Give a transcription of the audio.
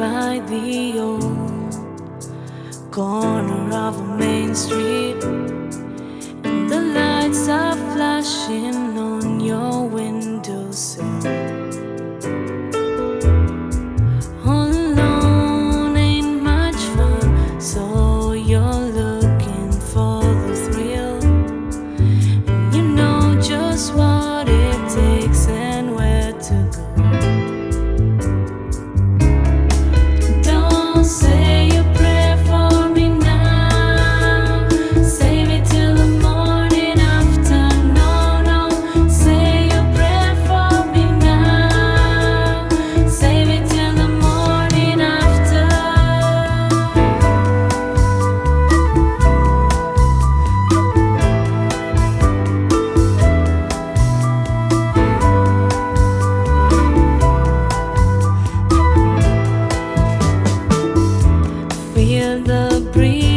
by the old corner of main street, and the lights are flashing. feel the breeze.